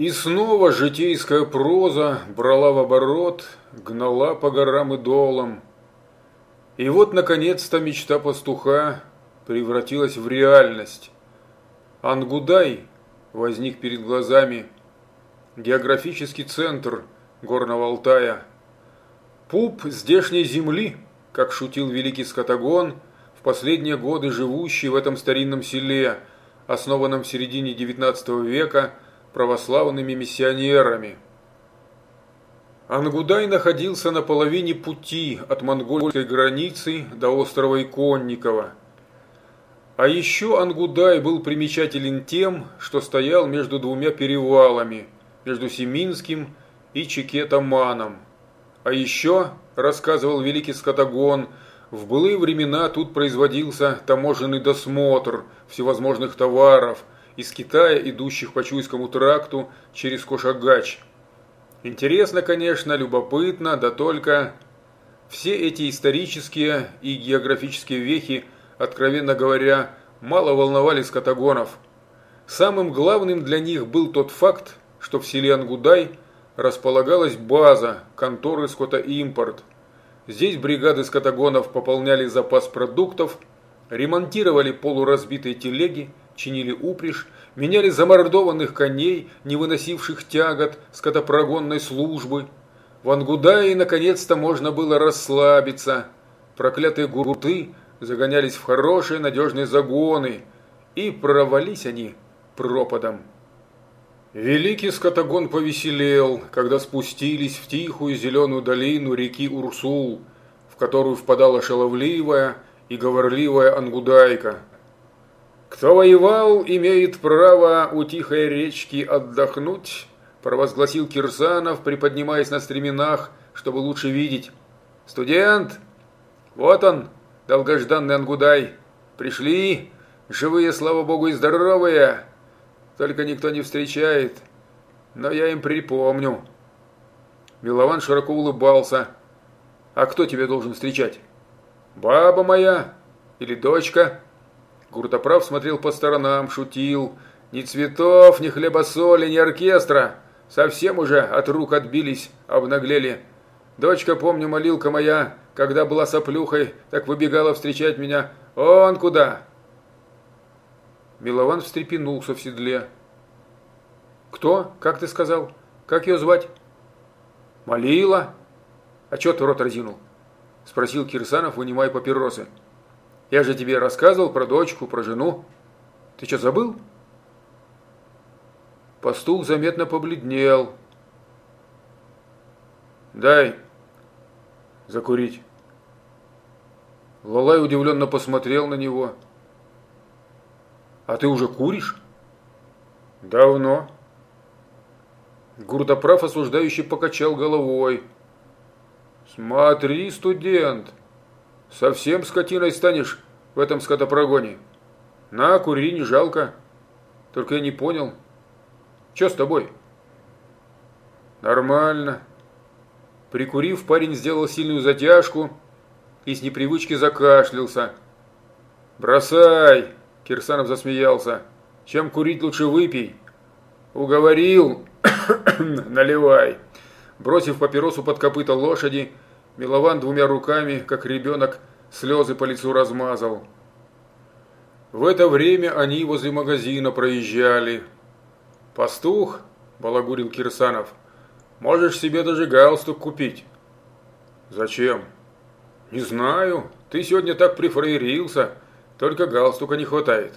И снова житейская проза брала в оборот, гнала по горам и долам. И вот, наконец-то, мечта пастуха превратилась в реальность. Ангудай возник перед глазами. Географический центр Горного Алтая. Пуп здешней земли, как шутил великий скотагон, в последние годы живущий в этом старинном селе, основанном в середине XIX века – православными миссионерами. Ангудай находился на половине пути от монгольской границы до острова Иконникова. А еще Ангудай был примечателен тем, что стоял между двумя перевалами, между Семинским и Чекетаманом. А еще, рассказывал великий скотагон, в былые времена тут производился таможенный досмотр всевозможных товаров – из Китая, идущих по Чуйскому тракту через Кошагач. Интересно, конечно, любопытно, да только все эти исторические и географические вехи, откровенно говоря, мало волновали скотагонов. Самым главным для них был тот факт, что в селе Ангудай располагалась база конторы «Скотоимпорт». Здесь бригады скотагонов пополняли запас продуктов, ремонтировали полуразбитые телеги чинили упряжь, меняли замордованных коней, не выносивших тягот скотопрогонной службы. В Ангудае наконец-то можно было расслабиться. Проклятые гурты загонялись в хорошие надежные загоны, и провались они пропадом. Великий скотогон повеселел, когда спустились в тихую зеленую долину реки Урсул, в которую впадала шаловливая и говорливая Ангудайка – «Кто воевал, имеет право у тихой речки отдохнуть», провозгласил Кирсанов, приподнимаясь на стременах, чтобы лучше видеть. «Студент! Вот он, долгожданный Ангудай! Пришли, живые, слава богу, и здоровые! Только никто не встречает, но я им припомню». Милован широко улыбался. «А кто тебя должен встречать? Баба моя или дочка?» Гуртоправ смотрел по сторонам, шутил. Ни цветов, ни хлеба-соли, ни оркестра. Совсем уже от рук отбились, обнаглели. Дочка, помню, молилка моя, когда была соплюхой, так выбегала встречать меня. Он куда? Милован встрепенулся в седле. «Кто? Как ты сказал? Как ее звать?» «Молила». «А чё ты рот разинул?» Спросил Кирсанов, вынимая папиросы. Я же тебе рассказывал про дочку, про жену. Ты что, забыл? Пастух заметно побледнел. Дай закурить. Лалай удивленно посмотрел на него. А ты уже куришь? Давно. Гурдоправ осуждающий покачал головой. Смотри, студент, Совсем скотиной станешь в этом скотопрогоне. На, кури, не жалко. Только я не понял. Че с тобой? Нормально. Прикурив, парень сделал сильную затяжку и с непривычки закашлялся. «Бросай!» – Кирсанов засмеялся. «Чем курить лучше выпей?» «Уговорил!» «Наливай!» Бросив папиросу под копыта лошади, Милован двумя руками, как ребенок, слезы по лицу размазал. В это время они возле магазина проезжали. «Пастух», – балагурил Кирсанов, – «можешь себе даже галстук купить». «Зачем?» «Не знаю. Ты сегодня так прифраерился. Только галстука не хватает».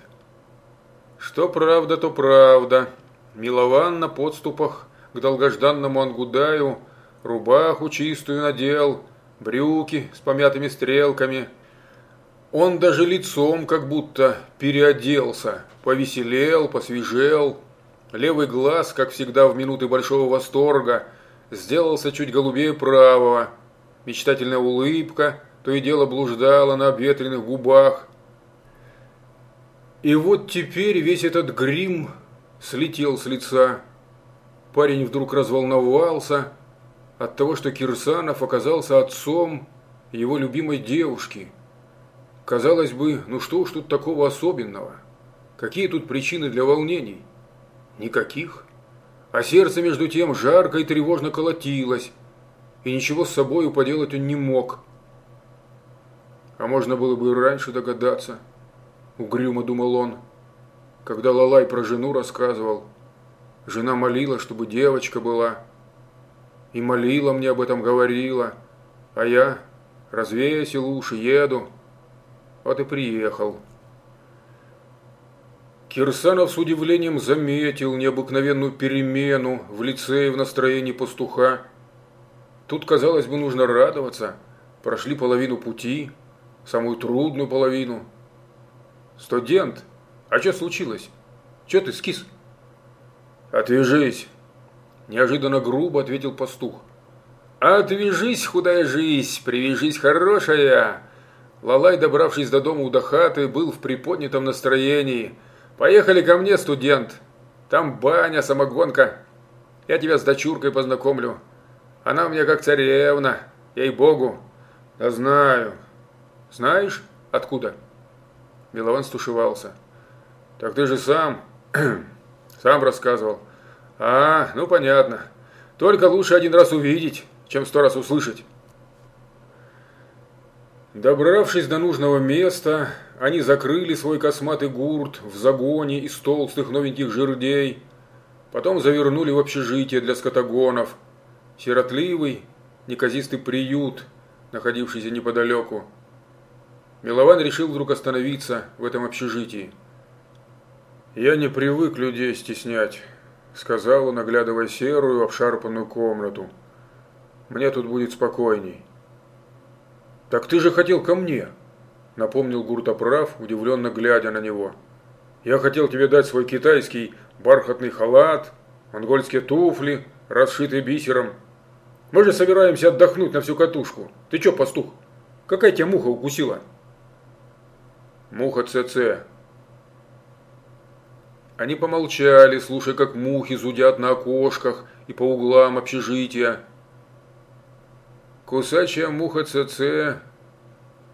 Что правда, то правда. Милован на подступах к долгожданному Ангудаю рубаху чистую надел, брюки с помятыми стрелками. Он даже лицом как будто переоделся, повеселел, посвежел. Левый глаз, как всегда в минуты большого восторга, сделался чуть голубее правого. Мечтательная улыбка то и дело блуждала на обветренных губах. И вот теперь весь этот грим слетел с лица. Парень вдруг разволновался, от того, что Кирсанов оказался отцом его любимой девушки. Казалось бы, ну что уж тут такого особенного? Какие тут причины для волнений? Никаких. А сердце между тем жарко и тревожно колотилось, и ничего с собою поделать он не мог. А можно было бы и раньше догадаться, угрюмо думал он, когда Лалай про жену рассказывал. Жена молила, чтобы девочка была, и молила мне об этом говорила, а я развесил уши, еду, вот и приехал. Кирсанов с удивлением заметил необыкновенную перемену в лице и в настроении пастуха. Тут, казалось бы, нужно радоваться. Прошли половину пути, самую трудную половину. Студент, а что случилось? Че ты скис? Отвяжись, неожиданно грубо ответил пастух. Отвяжись, худая жизнь, привяжись, хорошая. Лалай, добравшись до дома у Дахаты, был в приподнятом настроении – Поехали ко мне, студент. Там баня, самогонка. Я тебя с дочуркой познакомлю. Она у меня как царевна, ей-богу. Да знаю. Знаешь, откуда? Милован стушевался. Так ты же сам, сам рассказывал. А, ну понятно. Только лучше один раз увидеть, чем сто раз услышать. Добравшись до нужного места, они закрыли свой косматый гурт в загоне из толстых новеньких жердей, потом завернули в общежитие для скотогонов, сиротливый, неказистый приют, находившийся неподалеку. Милован решил вдруг остановиться в этом общежитии. «Я не привык людей стеснять», — сказал он, оглядывая серую, обшарпанную комнату. «Мне тут будет спокойней». «Так ты же хотел ко мне», – напомнил Гуртоправ, удивленно глядя на него. «Я хотел тебе дать свой китайский бархатный халат, монгольские туфли, расшитые бисером. Мы же собираемся отдохнуть на всю катушку. Ты чё, пастух? Какая тебя муха укусила?» «Муха ЦЦ». Они помолчали, слушая, как мухи зудят на окошках и по углам общежития. Кусачая муха ЦЦ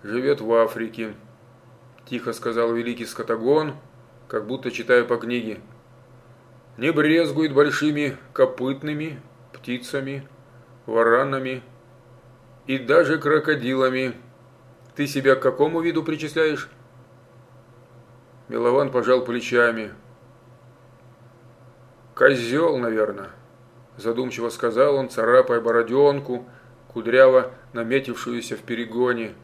живет в Африке, тихо сказал великий скотагон, как будто читая по книге. Не брезгует большими копытными птицами, варанами и даже крокодилами. Ты себя к какому виду причисляешь? Милован пожал плечами. Козел, наверное, задумчиво сказал он, царапая бороденку, кудряво наметившуюся в перегоне.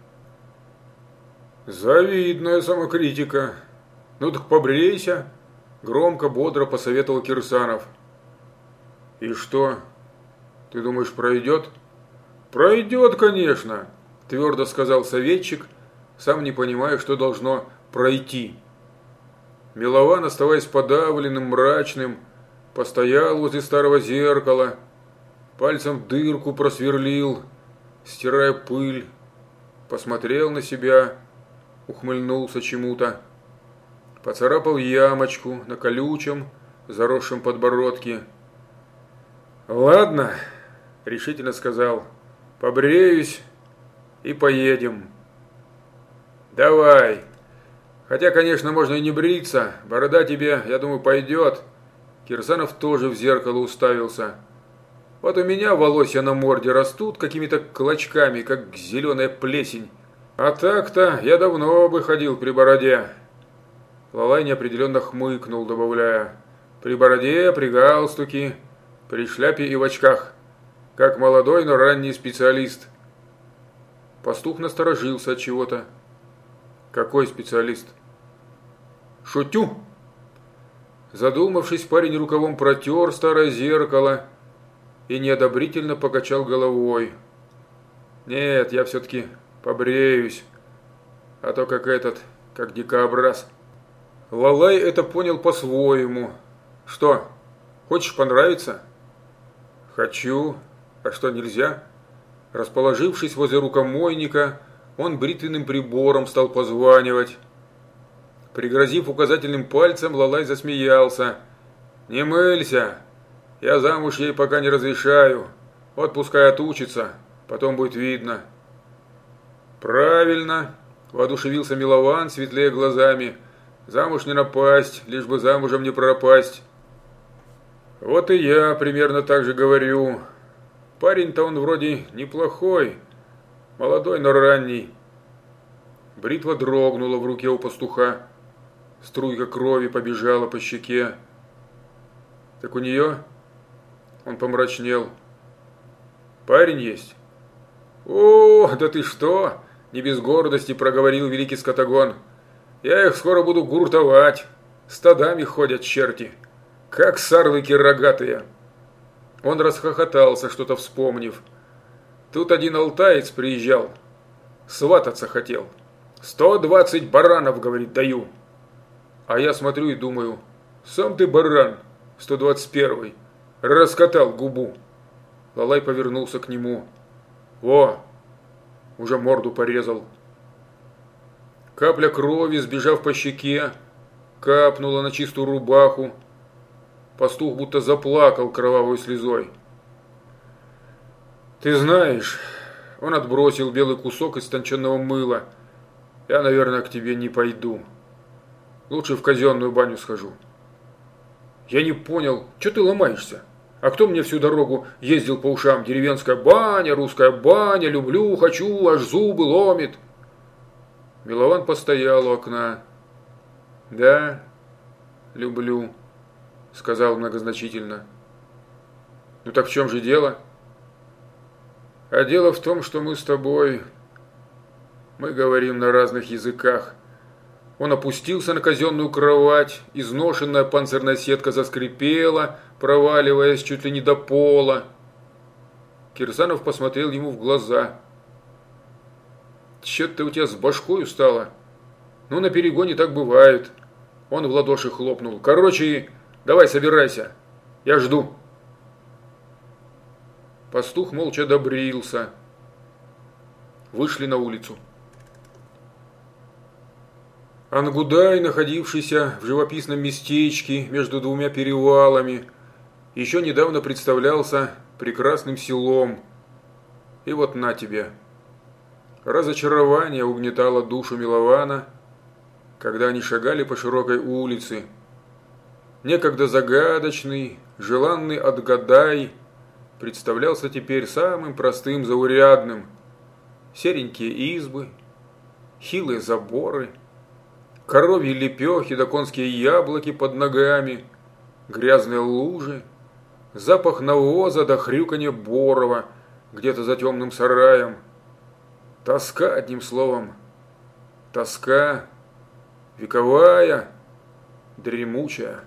Завидная самокритика. Ну так побрейся, громко, бодро посоветовал Кирсанов. И что, ты думаешь, пройдет? Пройдет, конечно, твердо сказал советчик, сам не понимая, что должно пройти. Милован, оставаясь подавленным, мрачным, постоял возле старого зеркала, пальцем дырку просверлил, стирая пыль, посмотрел на себя, ухмыльнулся чему-то, поцарапал ямочку на колючем, заросшем подбородке. «Ладно», – решительно сказал, – «побреюсь и поедем». «Давай. Хотя, конечно, можно и не бриться, борода тебе, я думаю, пойдет». Кирсанов тоже в зеркало уставился. Вот у меня волосья на морде растут какими-то клочками, как зеленая плесень. А так-то я давно бы ходил при бороде. Лалай неопределенно хмыкнул, добавляя. При бороде, при галстуке, при шляпе и в очках. Как молодой, но ранний специалист. Пастух насторожился от чего-то. Какой специалист? Шутю. Задумавшись, парень рукавом протер старое зеркало и неодобрительно покачал головой. «Нет, я все-таки побреюсь, а то как этот, как дикобраз». Лалай это понял по-своему. «Что, хочешь понравиться?» «Хочу. А что, нельзя?» Расположившись возле рукомойника, он бритвенным прибором стал позванивать. Пригрозив указательным пальцем, Лалай засмеялся. «Не мылься, я замуж ей пока не разрешаю. Вот пускай отучится, потом будет видно. Правильно, воодушевился Милован, светлее глазами. Замуж не напасть, лишь бы замужем не пропасть. Вот и я примерно так же говорю. Парень-то он вроде неплохой, молодой, но ранний. Бритва дрогнула в руке у пастуха. Струйка крови побежала по щеке. Так у нее? Он помрачнел. Парень есть? О, да ты что? Не без гордости проговорил великий скотагон. Я их скоро буду гуртовать. Стадами ходят черти. Как сарлыки рогатые. Он расхохотался, что-то вспомнив. Тут один алтаец приезжал. Свататься хотел. «Сто двадцать баранов, — говорит, — даю». А я смотрю и думаю, сам ты баран, сто двадцать первый. Раскатал губу. Лалай повернулся к нему. О, уже морду порезал. Капля крови, сбежав по щеке, капнула на чистую рубаху. Пастух будто заплакал кровавой слезой. «Ты знаешь...» Он отбросил белый кусок истонченного мыла – я, наверное, к тебе не пойду. Лучше в казенную баню схожу. Я не понял, что ты ломаешься? А кто мне всю дорогу ездил по ушам? Деревенская баня, русская баня, люблю, хочу, аж зубы ломит. Милован постоял у окна. Да, люблю, сказал многозначительно. Ну так в чем же дело? А дело в том, что мы с тобой мы говорим на разных языках. Он опустился на казенную кровать, изношенная панцирная сетка заскрипела, проваливаясь чуть ли не до пола. Кирсанов посмотрел ему в глаза. «Чё-то у тебя с башкой стало?» «Ну, на перегоне так бывает». Он в ладоши хлопнул. «Короче, давай собирайся. Я жду». Пастух молча добрился. Вышли на улицу. Ангудай, находившийся в живописном местечке между двумя перевалами, еще недавно представлялся прекрасным селом. И вот на тебе. Разочарование угнетало душу Милована, когда они шагали по широкой улице. Некогда загадочный, желанный Отгадай представлялся теперь самым простым заурядным. Серенькие избы, хилые заборы – коровьи лепехи да конские яблоки под ногами, грязные лужи, запах навоза да хрюканье борова где-то за темным сараем. Тоска, одним словом, тоска, вековая, дремучая.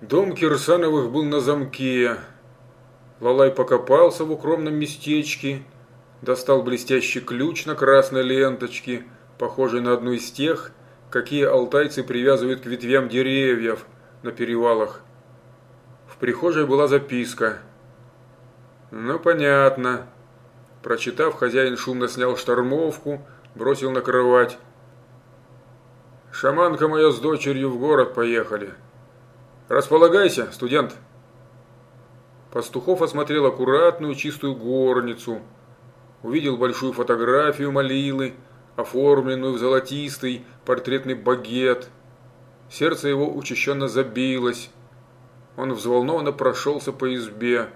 Дом Кирсановых был на замке. Лалай покопался в укромном местечке, достал блестящий ключ на красной ленточке – похожий на одну из тех, какие алтайцы привязывают к ветвям деревьев на перевалах. В прихожей была записка. «Ну, понятно». Прочитав, хозяин шумно снял штормовку, бросил на кровать. «Шаманка моя с дочерью в город поехали. Располагайся, студент». Пастухов осмотрел аккуратную чистую горницу, увидел большую фотографию Малилы, оформленную в золотистый портретный багет. Сердце его учащенно забилось. Он взволнованно прошелся по избе.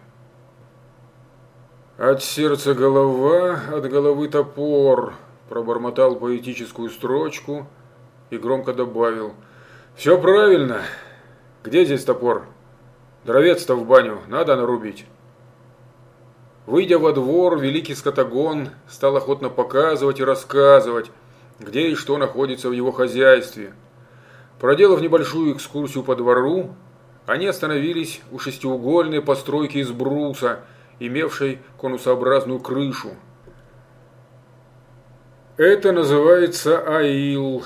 «От сердца голова, от головы топор», – пробормотал поэтическую строчку и громко добавил. «Все правильно. Где здесь топор? Дровец-то в баню надо нарубить». Выйдя во двор, великий скотагон стал охотно показывать и рассказывать, где и что находится в его хозяйстве. Проделав небольшую экскурсию по двору, они остановились у шестиугольной постройки из бруса, имевшей конусообразную крышу. «Это называется АИЛ,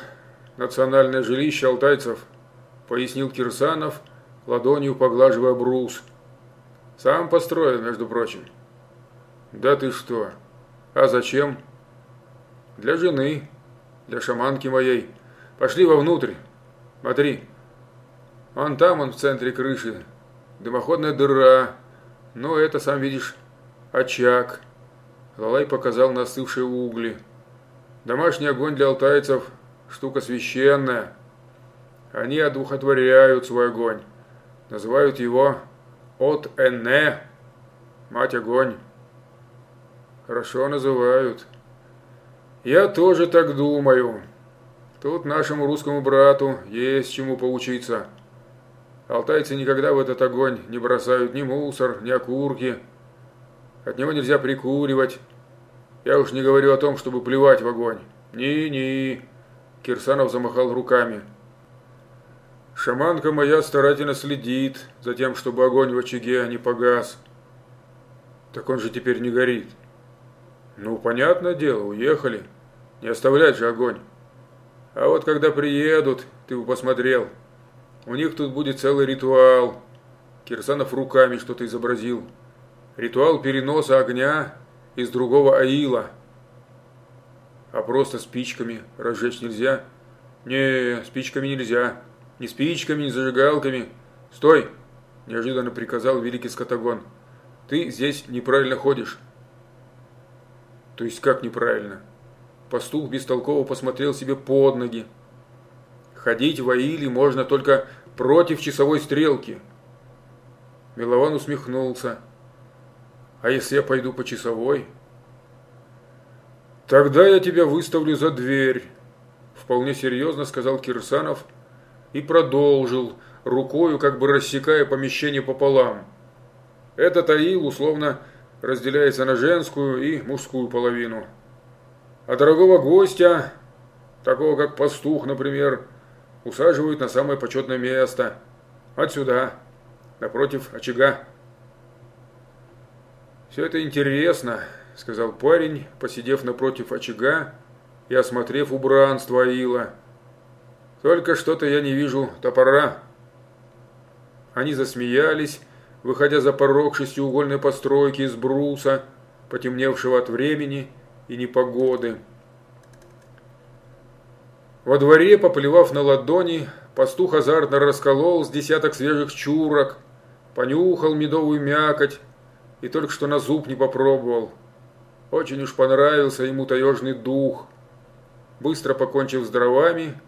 национальное жилище алтайцев», пояснил Кирсанов, ладонью поглаживая брус. «Сам построил, между прочим». Да ты что? А зачем? Для жены, для шаманки моей. Пошли вовнутрь. Смотри. Вон там он в центре крыши. Дымоходная дыра. Ну, это, сам видишь, очаг. Лалай показал на остывшие угли. Домашний огонь для алтайцев – штука священная. Они одухотворяют свой огонь. Называют его от Энне, мать огонь. Хорошо называют. Я тоже так думаю. Тут нашему русскому брату есть чему поучиться. Алтайцы никогда в этот огонь не бросают ни мусор, ни окурки. От него нельзя прикуривать. Я уж не говорю о том, чтобы плевать в огонь. Ни-ни. Кирсанов замахал руками. Шаманка моя старательно следит за тем, чтобы огонь в очаге не погас. Так он же теперь не горит. Ну, понятное дело, уехали. Не оставлять же огонь. А вот когда приедут, ты бы посмотрел. У них тут будет целый ритуал. Кирсанов руками что-то изобразил. Ритуал переноса огня из другого аила. А просто спичками разжечь нельзя? Не, спичками нельзя. Ни спичками, ни зажигалками. Стой! Неожиданно приказал великий скотогон. Ты здесь неправильно ходишь. То есть как неправильно? Пастух бестолково посмотрел себе под ноги. Ходить в Аиле можно только против часовой стрелки. Милован усмехнулся. А если я пойду по часовой? Тогда я тебя выставлю за дверь, вполне серьезно сказал Кирсанов и продолжил, рукою как бы рассекая помещение пополам. Этот аил условно разделяется на женскую и мужскую половину. А дорогого гостя, такого как пастух, например, усаживают на самое почетное место. Отсюда, напротив очага. «Все это интересно», — сказал парень, посидев напротив очага и осмотрев убранство Аила. «Только что-то я не вижу топора». Они засмеялись, выходя за порог шестиугольной постройки из бруса, потемневшего от времени и непогоды. Во дворе, поплевав на ладони, пастух азартно расколол с десяток свежих чурок, понюхал медовую мякоть и только что на зуб не попробовал. Очень уж понравился ему таежный дух. Быстро покончив с дровами,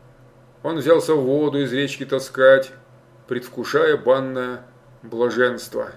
он взялся в воду из речки таскать, предвкушая банное блаженство.